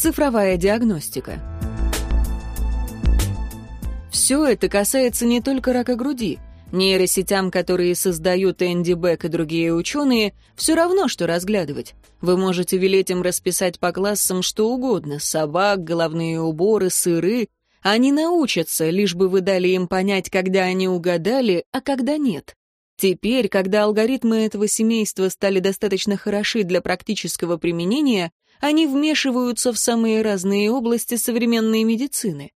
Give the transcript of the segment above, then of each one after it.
Цифровая диагностика. Все это касается не только рака груди. Нейросетям, которые создают Энди Бек и другие ученые, все равно, что разглядывать. Вы можете велеть им расписать по классам что угодно — собак, головные уборы, сыры. Они научатся, лишь бы вы дали им понять, когда они угадали, а когда нет. Теперь, когда алгоритмы этого семейства стали достаточно хороши для практического применения, они вмешиваются в самые разные области современной медицины.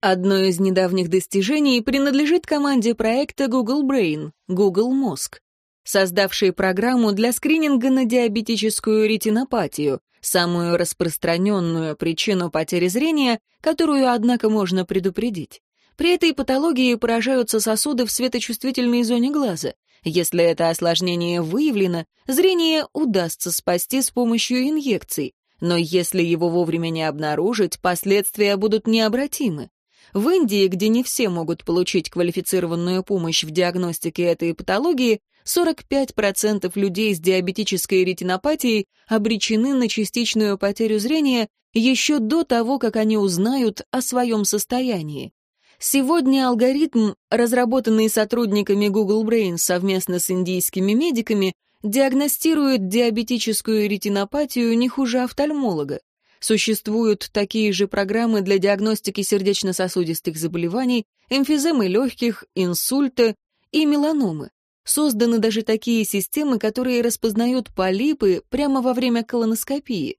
Одно из недавних достижений принадлежит команде проекта Google Brain, Google Мозг, создавшей программу для скрининга на диабетическую ретинопатию, самую распространенную причину потери зрения, которую, однако, можно предупредить. При этой патологии поражаются сосуды в светочувствительной зоне глаза. Если это осложнение выявлено, зрение удастся спасти с помощью инъекций, но если его вовремя не обнаружить, последствия будут необратимы. В Индии, где не все могут получить квалифицированную помощь в диагностике этой патологии, 45% людей с диабетической ретинопатией обречены на частичную потерю зрения еще до того, как они узнают о своем состоянии. Сегодня алгоритм, разработанный сотрудниками Google Brain совместно с индийскими медиками, диагностирует диабетическую ретинопатию не хуже офтальмолога. Существуют такие же программы для диагностики сердечно-сосудистых заболеваний, эмфиземы легких, инсульта и меланомы. Созданы даже такие системы, которые распознают полипы прямо во время колоноскопии.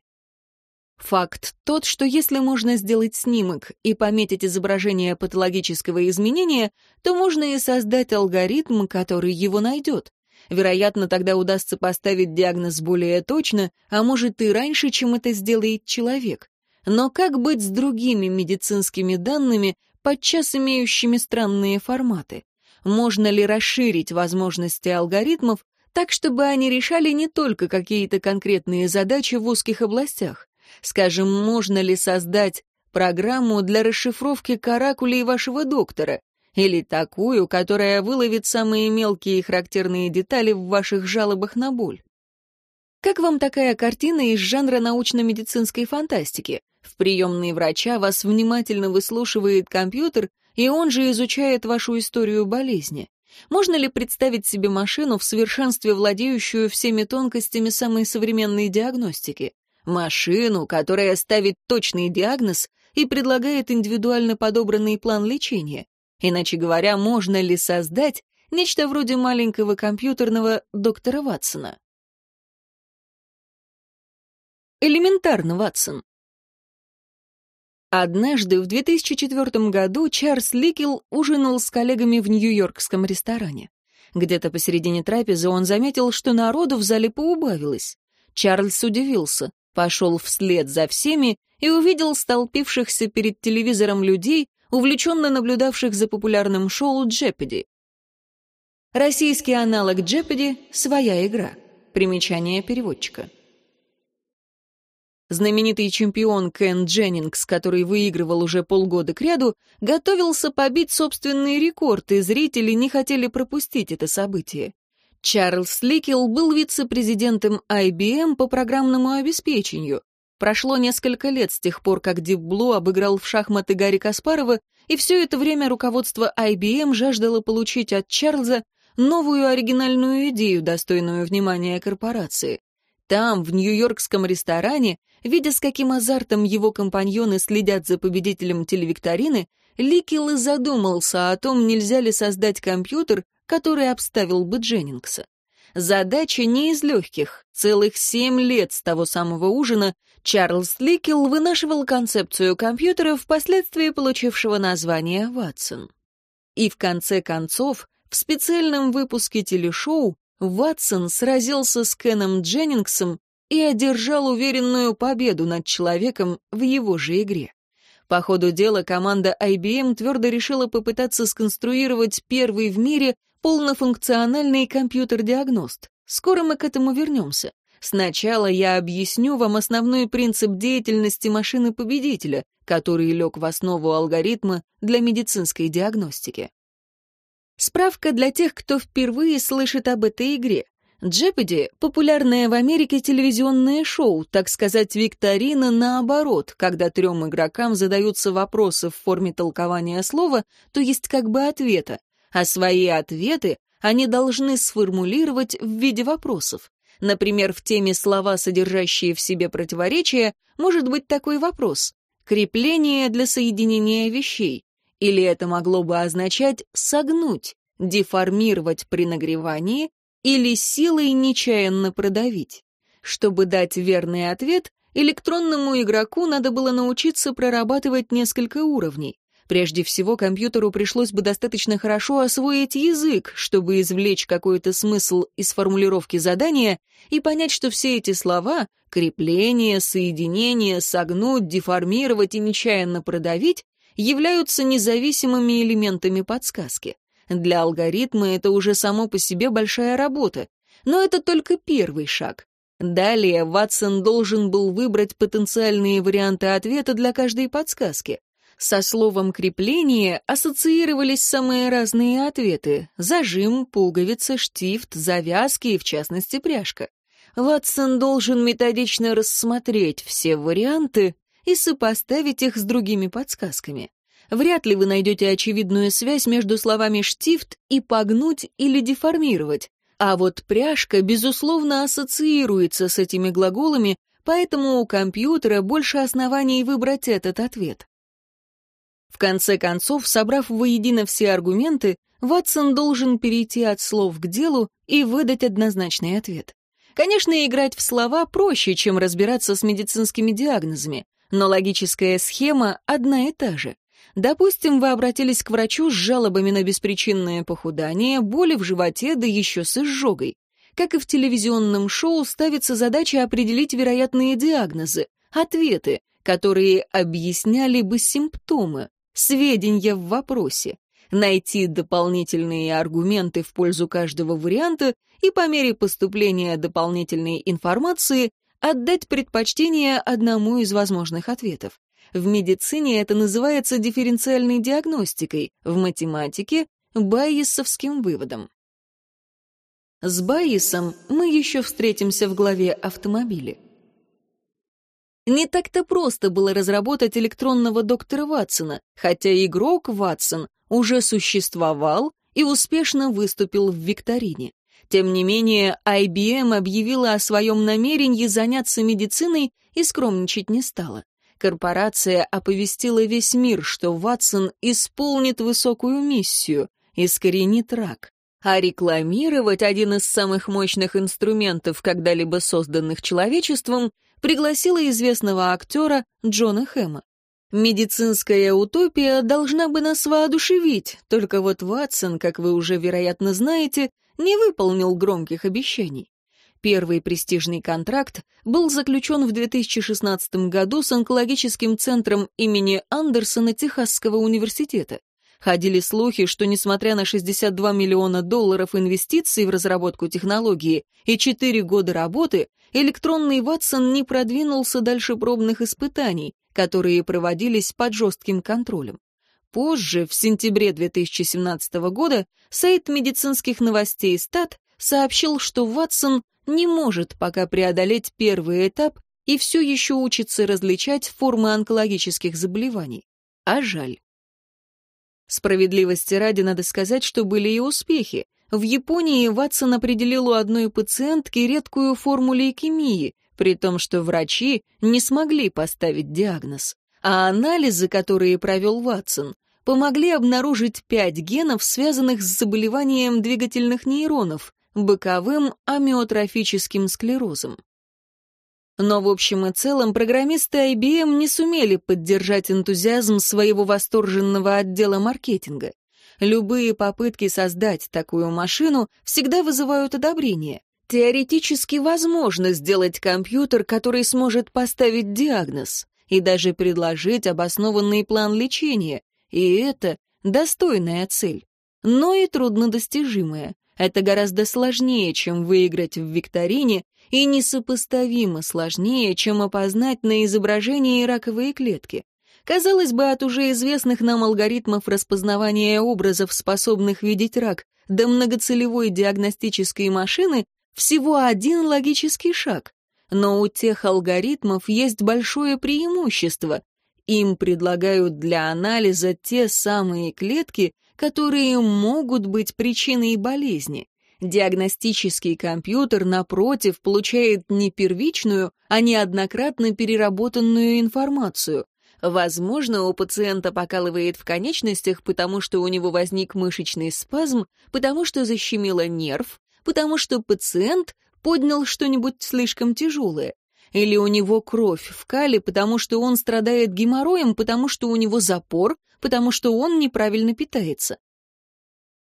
Факт тот, что если можно сделать снимок и пометить изображение патологического изменения, то можно и создать алгоритм, который его найдет. Вероятно, тогда удастся поставить диагноз более точно, а может и раньше, чем это сделает человек. Но как быть с другими медицинскими данными, подчас имеющими странные форматы? Можно ли расширить возможности алгоритмов так, чтобы они решали не только какие-то конкретные задачи в узких областях? Скажем, можно ли создать программу для расшифровки каракулей вашего доктора, или такую, которая выловит самые мелкие и характерные детали в ваших жалобах на боль. Как вам такая картина из жанра научно-медицинской фантастики? В приемной врача вас внимательно выслушивает компьютер, и он же изучает вашу историю болезни. Можно ли представить себе машину в совершенстве владеющую всеми тонкостями самой современной диагностики? Машину, которая ставит точный диагноз и предлагает индивидуально подобранный план лечения. Иначе говоря, можно ли создать нечто вроде маленького компьютерного доктора Ватсона? Элементарно, Ватсон. Однажды в 2004 году Чарльз Ликел ужинал с коллегами в нью-йоркском ресторане. Где-то посередине трапезы он заметил, что народу в зале поубавилось. Чарльз удивился, пошел вслед за всеми и увидел столпившихся перед телевизором людей, увлеченно наблюдавших за популярным шоу «Джепеди». Российский аналог «Джепеди» — своя игра. Примечание переводчика. Знаменитый чемпион Кен Дженнингс, который выигрывал уже полгода кряду, готовился побить собственный рекорд, и зрители не хотели пропустить это событие. Чарльз Ликел был вице-президентом IBM по программному обеспечению, Прошло несколько лет с тех пор, как Дип Блу обыграл в шахматы Гарри Каспарова, и все это время руководство IBM жаждало получить от Чарльза новую оригинальную идею, достойную внимания корпорации. Там, в нью-йоркском ресторане, видя, с каким азартом его компаньоны следят за победителем телевикторины, Ликел и задумался о том, нельзя ли создать компьютер, который обставил бы Дженнингса. Задача не из легких. Целых семь лет с того самого ужина Чарльз Ликел вынашивал концепцию компьютера, впоследствии получившего название «Ватсон». И в конце концов, в специальном выпуске телешоу Ватсон сразился с Кеном Дженнингсом и одержал уверенную победу над человеком в его же игре. По ходу дела команда IBM твердо решила попытаться сконструировать первый в мире полнофункциональный компьютер-диагност. Скоро мы к этому вернемся. Сначала я объясню вам основной принцип деятельности машины-победителя, который лег в основу алгоритма для медицинской диагностики. Справка для тех, кто впервые слышит об этой игре. Джепеди — популярное в Америке телевизионное шоу, так сказать, викторина наоборот, когда трем игрокам задаются вопросы в форме толкования слова, то есть как бы ответа, а свои ответы они должны сформулировать в виде вопросов. Например, в теме слова, содержащие в себе противоречия, может быть такой вопрос «крепление для соединения вещей», или это могло бы означать «согнуть», «деформировать при нагревании» или силой нечаянно продавить. Чтобы дать верный ответ, электронному игроку надо было научиться прорабатывать несколько уровней. Прежде всего, компьютеру пришлось бы достаточно хорошо освоить язык, чтобы извлечь какой-то смысл из формулировки задания и понять, что все эти слова — крепление, соединение, согнуть, деформировать и нечаянно продавить — являются независимыми элементами подсказки. Для алгоритма это уже само по себе большая работа. Но это только первый шаг. Далее Ватсон должен был выбрать потенциальные варианты ответа для каждой подсказки. Со словом «крепление» ассоциировались самые разные ответы — зажим, пуговица, штифт, завязки и, в частности, пряжка. Ватсон должен методично рассмотреть все варианты и сопоставить их с другими подсказками вряд ли вы найдете очевидную связь между словами «штифт» и «погнуть» или «деформировать». А вот пряжка, безусловно, ассоциируется с этими глаголами, поэтому у компьютера больше оснований выбрать этот ответ. Конце концов, собрав воедино все аргументы, Ватсон должен перейти от слов к делу и выдать однозначный ответ. Конечно, играть в слова проще, чем разбираться с медицинскими диагнозами, но логическая схема одна и та же. Допустим, вы обратились к врачу с жалобами на беспричинное похудание, боли в животе, да еще с изжогой. Как и в телевизионном шоу, ставится задача определить вероятные диагнозы, ответы, которые объясняли бы симптомы, сведения в вопросе, найти дополнительные аргументы в пользу каждого варианта и по мере поступления дополнительной информации отдать предпочтение одному из возможных ответов. В медицине это называется дифференциальной диагностикой, в математике — байесовским выводом. С Байесом мы еще встретимся в главе «Автомобили». Не так-то просто было разработать электронного доктора Ватсона, хотя игрок Ватсон уже существовал и успешно выступил в викторине. Тем не менее, IBM объявила о своем намерении заняться медициной и скромничать не стала корпорация оповестила весь мир, что Ватсон исполнит высокую миссию, искоренит рак. А рекламировать один из самых мощных инструментов, когда-либо созданных человечеством, пригласила известного актера Джона Хэма. Медицинская утопия должна бы нас воодушевить, только вот Ватсон, как вы уже, вероятно, знаете, не выполнил громких обещаний. Первый престижный контракт был заключен в 2016 году с онкологическим центром имени Андерсона Техасского университета. Ходили слухи, что несмотря на 62 миллиона долларов инвестиций в разработку технологии и 4 года работы, электронный Ватсон не продвинулся дальше пробных испытаний, которые проводились под жестким контролем. Позже, в сентябре 2017 года, сайт медицинских новостей «Стат» сообщил, что Ватсон не может пока преодолеть первый этап и все еще учится различать формы онкологических заболеваний. А жаль. Справедливости ради надо сказать, что были и успехи. В Японии Ватсон определил у одной пациентки редкую форму лейкемии, при том, что врачи не смогли поставить диагноз. А анализы, которые провел Ватсон, помогли обнаружить пять генов, связанных с заболеванием двигательных нейронов, боковым амиотрофическим склерозом. Но в общем и целом программисты IBM не сумели поддержать энтузиазм своего восторженного отдела маркетинга. Любые попытки создать такую машину всегда вызывают одобрение. Теоретически возможно сделать компьютер, который сможет поставить диагноз и даже предложить обоснованный план лечения, и это достойная цель, но и труднодостижимая. Это гораздо сложнее, чем выиграть в викторине, и несопоставимо сложнее, чем опознать на изображении раковые клетки. Казалось бы, от уже известных нам алгоритмов распознавания образов, способных видеть рак, до многоцелевой диагностической машины, Всего один логический шаг. Но у тех алгоритмов есть большое преимущество. Им предлагают для анализа те самые клетки, которые могут быть причиной болезни. Диагностический компьютер, напротив, получает не первичную, а неоднократно переработанную информацию. Возможно, у пациента покалывает в конечностях, потому что у него возник мышечный спазм, потому что защемило нерв, потому что пациент поднял что-нибудь слишком тяжелое. Или у него кровь в кале, потому что он страдает геморроем, потому что у него запор, потому что он неправильно питается.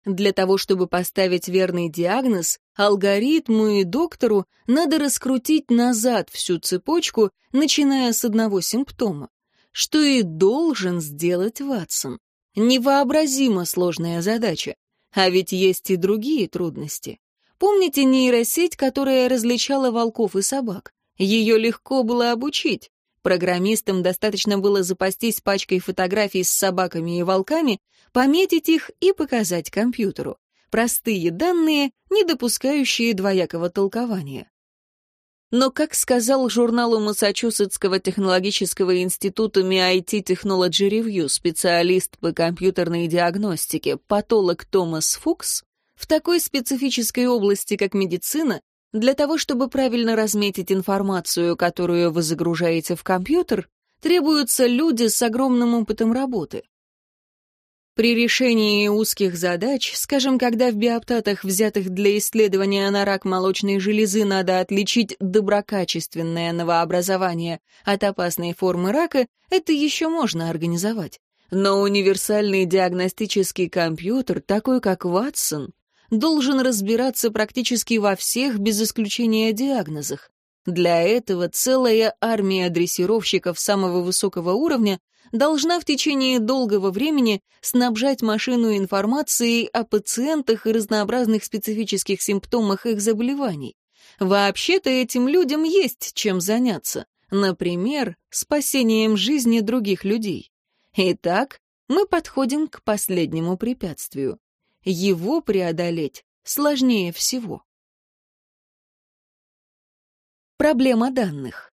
Для того, чтобы поставить верный диагноз, алгоритму и доктору надо раскрутить назад всю цепочку, начиная с одного симптома. Что и должен сделать Ватсон. Невообразимо сложная задача. А ведь есть и другие трудности. Помните нейросеть, которая различала волков и собак? Ее легко было обучить. Программистам достаточно было запастись пачкой фотографий с собаками и волками, пометить их и показать компьютеру. Простые данные, не допускающие двоякого толкования. Но, как сказал журналу Массачусетского технологического института MIT Technology Review специалист по компьютерной диагностике, патолог Томас Фукс, в такой специфической области, как медицина, для того, чтобы правильно разметить информацию, которую вы загружаете в компьютер, требуются люди с огромным опытом работы. При решении узких задач, скажем, когда в биоптатах, взятых для исследования на рак молочной железы, надо отличить доброкачественное новообразование от опасной формы рака, это еще можно организовать. Но универсальный диагностический компьютер, такой как Ватсон, должен разбираться практически во всех, без исключения диагнозах. Для этого целая армия дрессировщиков самого высокого уровня должна в течение долгого времени снабжать машину информацией о пациентах и разнообразных специфических симптомах их заболеваний. Вообще-то этим людям есть чем заняться. Например, спасением жизни других людей. Итак, мы подходим к последнему препятствию. Его преодолеть сложнее всего. Проблема данных.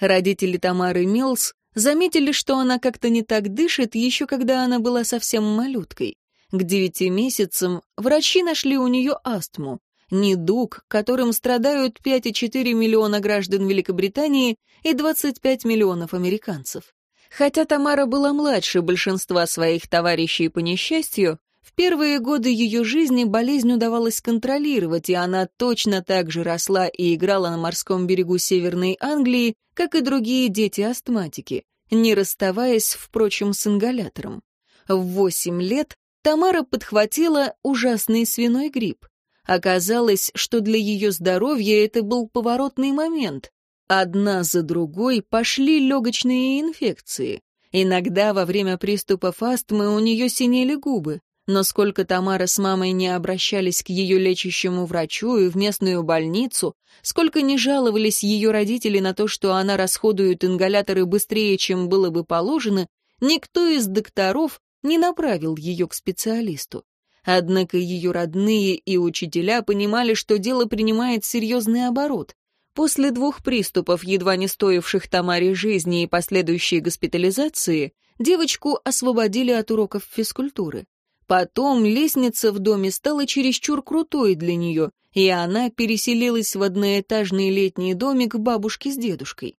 Родители Тамары Милс заметили, что она как-то не так дышит, еще когда она была совсем малюткой. К девяти месяцам врачи нашли у нее астму, недуг, которым страдают 5,4 миллиона граждан Великобритании и 25 миллионов американцев. Хотя Тамара была младше большинства своих товарищей по несчастью, первые годы ее жизни болезнь удавалось контролировать, и она точно так же росла и играла на морском берегу Северной Англии, как и другие дети-астматики, не расставаясь, впрочем, с ингалятором. В восемь лет Тамара подхватила ужасный свиной грипп. Оказалось, что для ее здоровья это был поворотный момент. Одна за другой пошли легочные инфекции. Иногда во время приступов астмы у нее синели губы. Но сколько Тамара с мамой не обращались к ее лечащему врачу и в местную больницу, сколько не жаловались ее родители на то, что она расходует ингаляторы быстрее, чем было бы положено, никто из докторов не направил ее к специалисту. Однако ее родные и учителя понимали, что дело принимает серьезный оборот. После двух приступов, едва не стоивших Тамаре жизни и последующей госпитализации, девочку освободили от уроков физкультуры. Потом лестница в доме стала чересчур крутой для нее, и она переселилась в одноэтажный летний домик бабушки с дедушкой.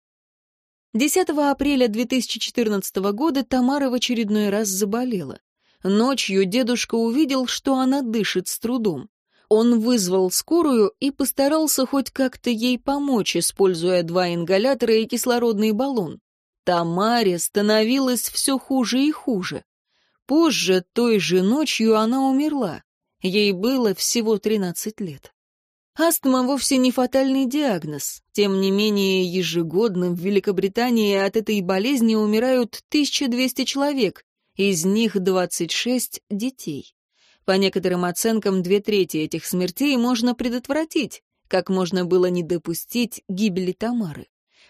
10 апреля 2014 года Тамара в очередной раз заболела. Ночью дедушка увидел, что она дышит с трудом. Он вызвал скорую и постарался хоть как-то ей помочь, используя два ингалятора и кислородный баллон. Тамаре становилось все хуже и хуже. Позже, той же ночью, она умерла. Ей было всего 13 лет. Астма вовсе не фатальный диагноз. Тем не менее, ежегодно в Великобритании от этой болезни умирают 1200 человек, из них 26 детей. По некоторым оценкам, две трети этих смертей можно предотвратить, как можно было не допустить гибели Тамары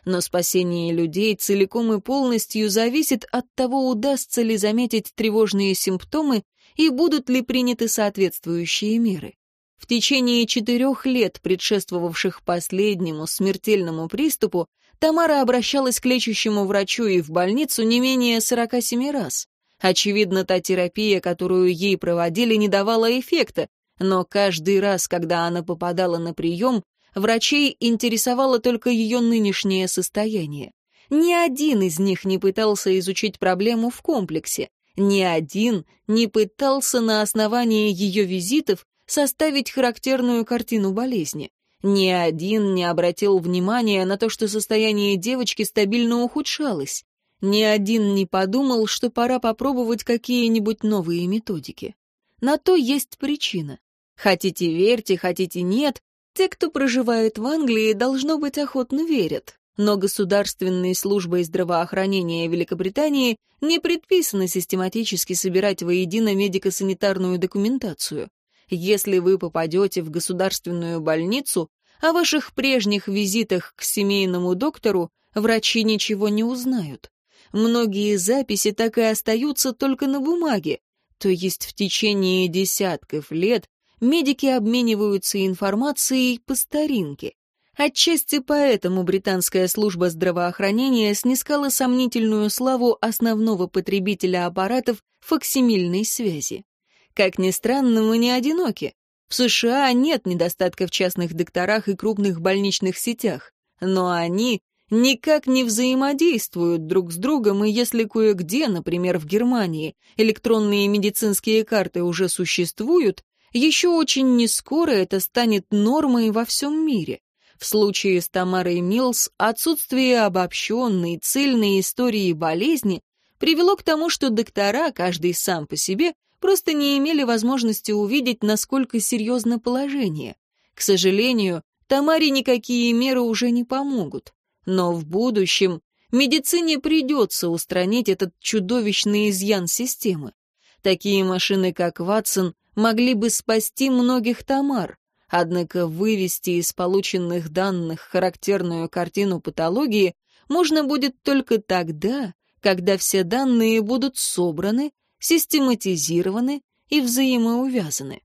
но спасение людей целиком и полностью зависит от того, удастся ли заметить тревожные симптомы и будут ли приняты соответствующие меры. в течение четырех лет, предшествовавших последнему смертельному приступу, Тамара обращалась к лечащему врачу и в больницу не менее 47 раз. Очевидно, та терапия, которую ей проводили, не давала эффекта, но каждый раз, когда она попадала на прием, врачей интересовало только ее нынешнее состояние. Ни один из них не пытался изучить проблему в комплексе. Ни один не пытался на основании ее визитов составить характерную картину болезни. Ни один не обратил внимания на то, что состояние девочки стабильно ухудшалось. Ни один не подумал, что пора попробовать какие-нибудь новые методики. На то есть причина. Хотите верьте, хотите нет, те, кто проживает в Англии, должно быть охотно верят. Но государственной службой здравоохранения Великобритании не предписано систематически собирать воедино медико-санитарную документацию. Если вы попадете в государственную больницу, о ваших прежних визитах к семейному доктору врачи ничего не узнают. Многие записи так и остаются только на бумаге, то есть в течение десятков лет медики обмениваются информацией по старинке. Отчасти поэтому британская служба здравоохранения снискала сомнительную славу основного потребителя аппаратов факсимильной связи. Как ни странно, мы не одиноки. В США нет недостатка в частных докторах и крупных больничных сетях, но они никак не взаимодействуют друг с другом, и если кое-где, например, в Германии, электронные медицинские карты уже существуют, еще очень нескоро это станет нормой во всем мире. В случае с Тамарой Милс отсутствие обобщенной, цельной истории болезни привело к тому, что доктора, каждый сам по себе, просто не имели возможности увидеть, насколько серьезно положение. К сожалению, Тамаре никакие меры уже не помогут. Но в будущем медицине придется устранить этот чудовищный изъян системы. Такие машины, как Ватсон, могли бы спасти многих Тамар, однако вывести из полученных данных характерную картину патологии можно будет только тогда, когда все данные будут собраны, систематизированы и взаимоувязаны.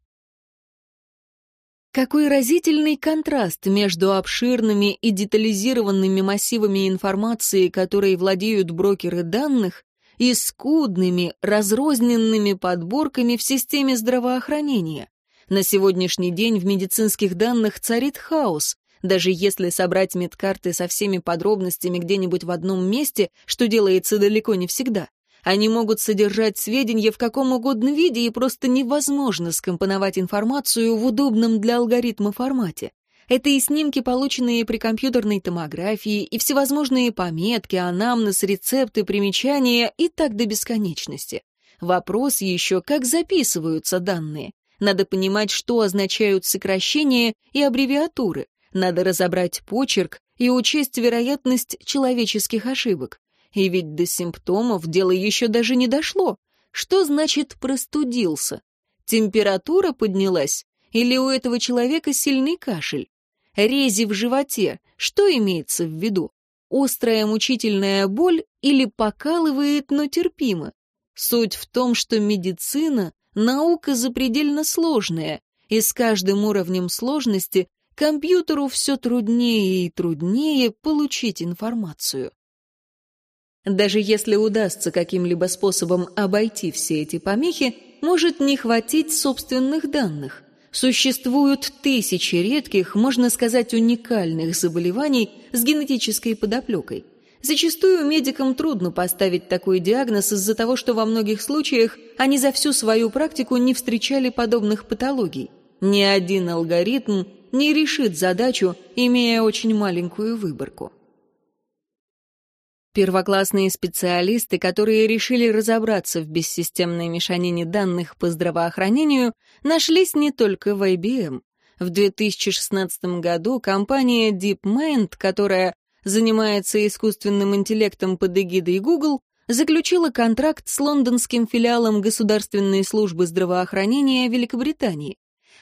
Какой разительный контраст между обширными и детализированными массивами информации, которой владеют брокеры данных, и скудными, разрозненными подборками в системе здравоохранения. На сегодняшний день в медицинских данных царит хаос. Даже если собрать медкарты со всеми подробностями где-нибудь в одном месте, что делается далеко не всегда, они могут содержать сведения в каком угодно виде, и просто невозможно скомпоновать информацию в удобном для алгоритма формате. Это и снимки, полученные при компьютерной томографии, и всевозможные пометки, анамнез, рецепты, примечания и так до бесконечности. Вопрос еще, как записываются данные. Надо понимать, что означают сокращения и аббревиатуры. Надо разобрать почерк и учесть вероятность человеческих ошибок. И ведь до симптомов дело еще даже не дошло. Что значит «простудился»? Температура поднялась? Или у этого человека сильный кашель? Рези в животе, что имеется в виду? Острая мучительная боль или покалывает, но терпимо? Суть в том, что медицина — наука запредельно сложная, и с каждым уровнем сложности компьютеру все труднее и труднее получить информацию. Даже если удастся каким-либо способом обойти все эти помехи, может не хватить собственных данных. Существуют тысячи редких, можно сказать, уникальных заболеваний с генетической подоплекой. Зачастую медикам трудно поставить такой диагноз из-за того, что во многих случаях они за всю свою практику не встречали подобных патологий. Ни один алгоритм не решит задачу, имея очень маленькую выборку. Первоклассные специалисты, которые решили разобраться в бессистемной мешанине данных по здравоохранению, нашлись не только в IBM. В 2016 году компания DeepMind, которая занимается искусственным интеллектом под эгидой Google, заключила контракт с лондонским филиалом Государственной службы здравоохранения Великобритании.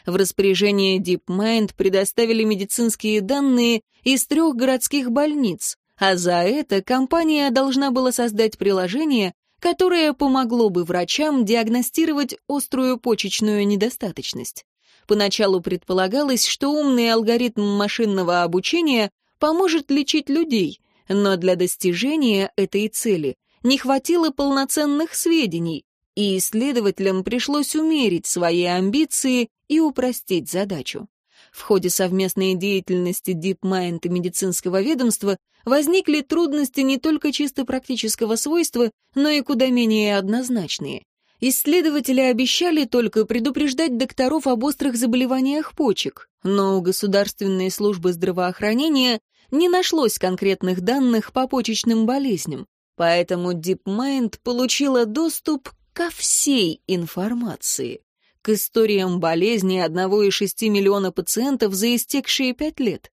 В распоряжение DeepMind предоставили медицинские данные из трех городских больниц, а за это компания должна была создать приложение, которое помогло бы врачам диагностировать острую почечную недостаточность. Поначалу предполагалось, что умный алгоритм машинного обучения поможет лечить людей, но для достижения этой цели не хватило полноценных сведений, и исследователям пришлось умерить свои амбиции и упростить задачу. В ходе совместной деятельности DeepMind и медицинского ведомства возникли трудности не только чисто практического свойства, но и куда менее однозначные. Исследователи обещали только предупреждать докторов об острых заболеваниях почек, но у Государственной службы здравоохранения не нашлось конкретных данных по почечным болезням, поэтому DeepMind получила доступ ко всей информации, к историям болезни одного из шести миллиона пациентов за истекшие пять лет.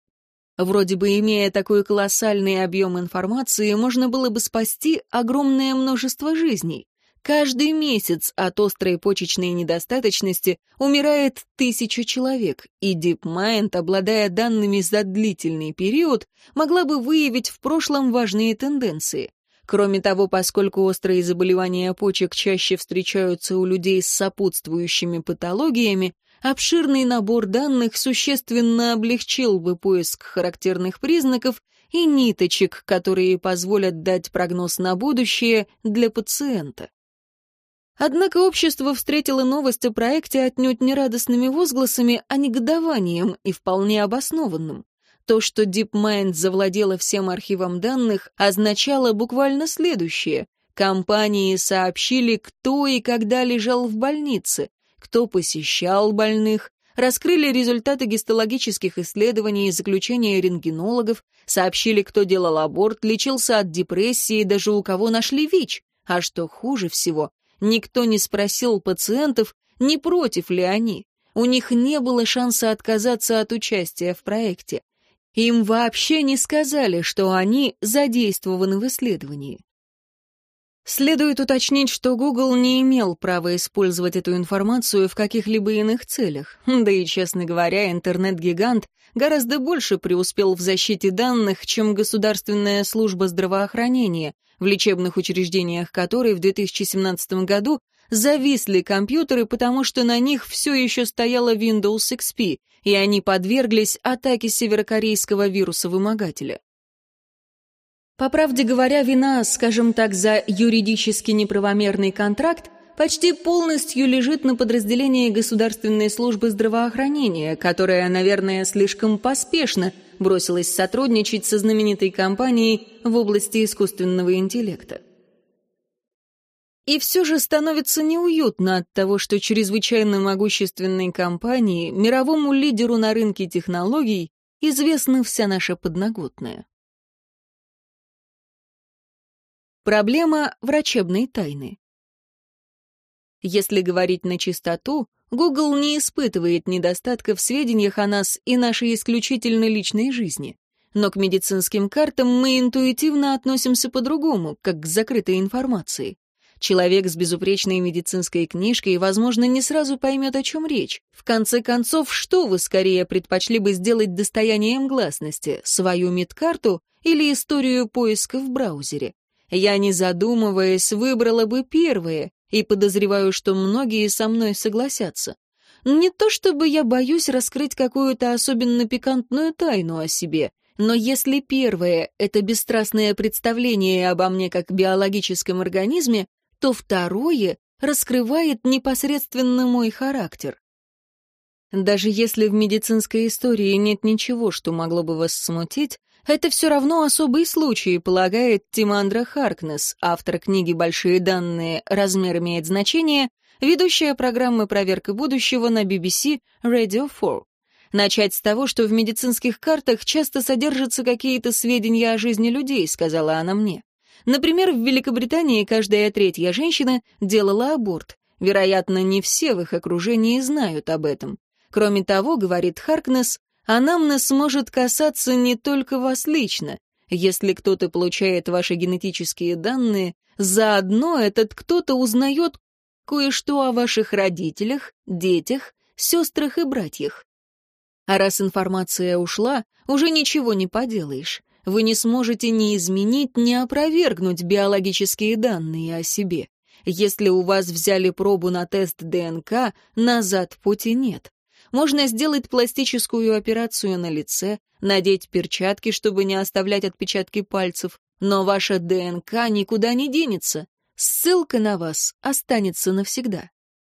Вроде бы, имея такой колоссальный объем информации, можно было бы спасти огромное множество жизней. Каждый месяц от острой почечной недостаточности умирает тысяча человек, и DeepMind, обладая данными за длительный период, могла бы выявить в прошлом важные тенденции. Кроме того, поскольку острые заболевания почек чаще встречаются у людей с сопутствующими патологиями, обширный набор данных существенно облегчил бы поиск характерных признаков и ниточек, которые позволят дать прогноз на будущее для пациента. Однако общество встретило новость о проекте отнюдь не радостными возгласами, а негодованием и вполне обоснованным. То, что DeepMind завладела всем архивом данных, означало буквально следующее. Компании сообщили, кто и когда лежал в больнице, кто посещал больных, раскрыли результаты гистологических исследований и заключения рентгенологов, сообщили, кто делал аборт, лечился от депрессии, даже у кого нашли ВИЧ. А что хуже всего, Никто не спросил пациентов, не против ли они. У них не было шанса отказаться от участия в проекте. Им вообще не сказали, что они задействованы в исследовании. Следует уточнить, что Google не имел права использовать эту информацию в каких-либо иных целях. Да и, честно говоря, интернет-гигант гораздо больше преуспел в защите данных, чем Государственная служба здравоохранения, в лечебных учреждениях которой в 2017 году зависли компьютеры, потому что на них все еще стояла Windows XP, и они подверглись атаке северокорейского вируса-вымогателя. По правде говоря, вина, скажем так, за юридически неправомерный контракт почти полностью лежит на подразделении Государственной службы здравоохранения, которая, наверное, слишком поспешно бросилась сотрудничать со знаменитой компанией в области искусственного интеллекта. И все же становится неуютно от того, что чрезвычайно могущественной компании, мировому лидеру на рынке технологий, известна вся наша подноготная. Проблема врачебной тайны. Если говорить на чистоту, Google не испытывает недостатка в сведениях о нас и нашей исключительно личной жизни. Но к медицинским картам мы интуитивно относимся по-другому, как к закрытой информации. Человек с безупречной медицинской книжкой, возможно, не сразу поймет, о чем речь. В конце концов, что вы скорее предпочли бы сделать достоянием гласности, свою медкарту или историю поиска в браузере? Я, не задумываясь, выбрала бы первое, и подозреваю, что многие со мной согласятся. Не то чтобы я боюсь раскрыть какую-то особенно пикантную тайну о себе, но если первое — это бесстрастное представление обо мне как биологическом организме, то второе раскрывает непосредственно мой характер. Даже если в медицинской истории нет ничего, что могло бы вас смутить, это все равно особый случай, полагает Тимандра Харкнес, автор книги «Большие данные. Размер имеет значение», ведущая программы «Проверка будущего» на BBC Radio 4. Начать с того, что в медицинских картах часто содержатся какие-то сведения о жизни людей, сказала она мне. Например, в Великобритании каждая третья женщина делала аборт. Вероятно, не все в их окружении знают об этом. Кроме того, говорит Харкнес, анамнез может касаться не только вас лично. Если кто-то получает ваши генетические данные, заодно этот кто-то узнает кое-что о ваших родителях, детях, сестрах и братьях. А раз информация ушла, уже ничего не поделаешь. Вы не сможете ни изменить, ни опровергнуть биологические данные о себе. Если у вас взяли пробу на тест ДНК, назад пути нет. Можно сделать пластическую операцию на лице, надеть перчатки, чтобы не оставлять отпечатки пальцев, но ваша ДНК никуда не денется. Ссылка на вас останется навсегда.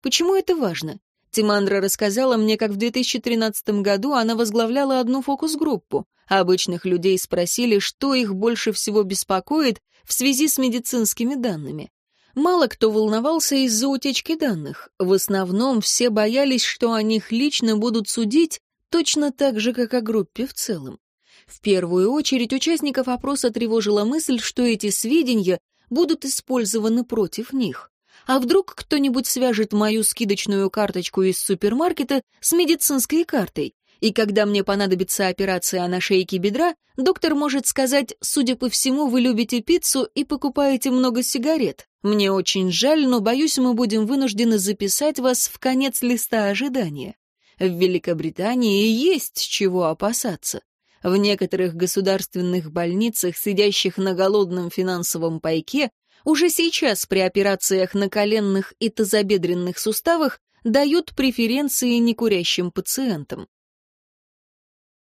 Почему это важно? Тимандра рассказала мне, как в 2013 году она возглавляла одну фокус-группу. Обычных людей спросили, что их больше всего беспокоит в связи с медицинскими данными. Мало кто волновался из-за утечки данных. В основном все боялись, что о них лично будут судить точно так же, как о группе в целом. В первую очередь участников опроса тревожила мысль, что эти сведения будут использованы против них. А вдруг кто-нибудь свяжет мою скидочную карточку из супермаркета с медицинской картой? И когда мне понадобится операция на шейке бедра, доктор может сказать, судя по всему, вы любите пиццу и покупаете много сигарет. Мне очень жаль, но, боюсь, мы будем вынуждены записать вас в конец листа ожидания. В Великобритании есть чего опасаться. В некоторых государственных больницах, сидящих на голодном финансовом пайке, уже сейчас при операциях на коленных и тазобедренных суставах дают преференции некурящим пациентам.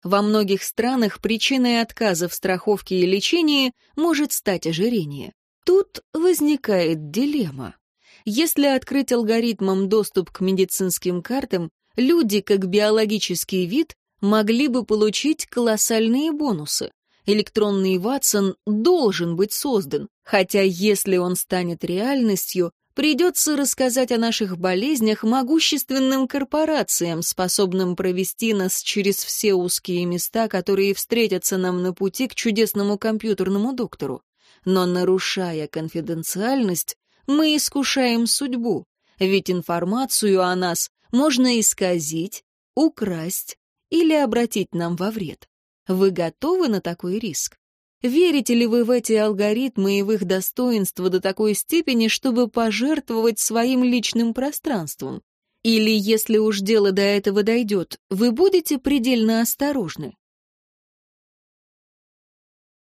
Во многих странах причиной отказа в страховке и лечении может стать ожирение. Тут возникает дилемма. Если открыть алгоритмам доступ к медицинским картам, люди, как биологический вид, могли бы получить колоссальные бонусы. Электронный Ватсон должен быть создан, хотя если он станет реальностью, придется рассказать о наших болезнях могущественным корпорациям, способным провести нас через все узкие места, которые встретятся нам на пути к чудесному компьютерному доктору но нарушая конфиденциальность, мы искушаем судьбу, ведь информацию о нас можно исказить, украсть или обратить нам во вред. Вы готовы на такой риск? Верите ли вы в эти алгоритмы и в их достоинство до такой степени, чтобы пожертвовать своим личным пространством? Или, если уж дело до этого дойдет, вы будете предельно осторожны?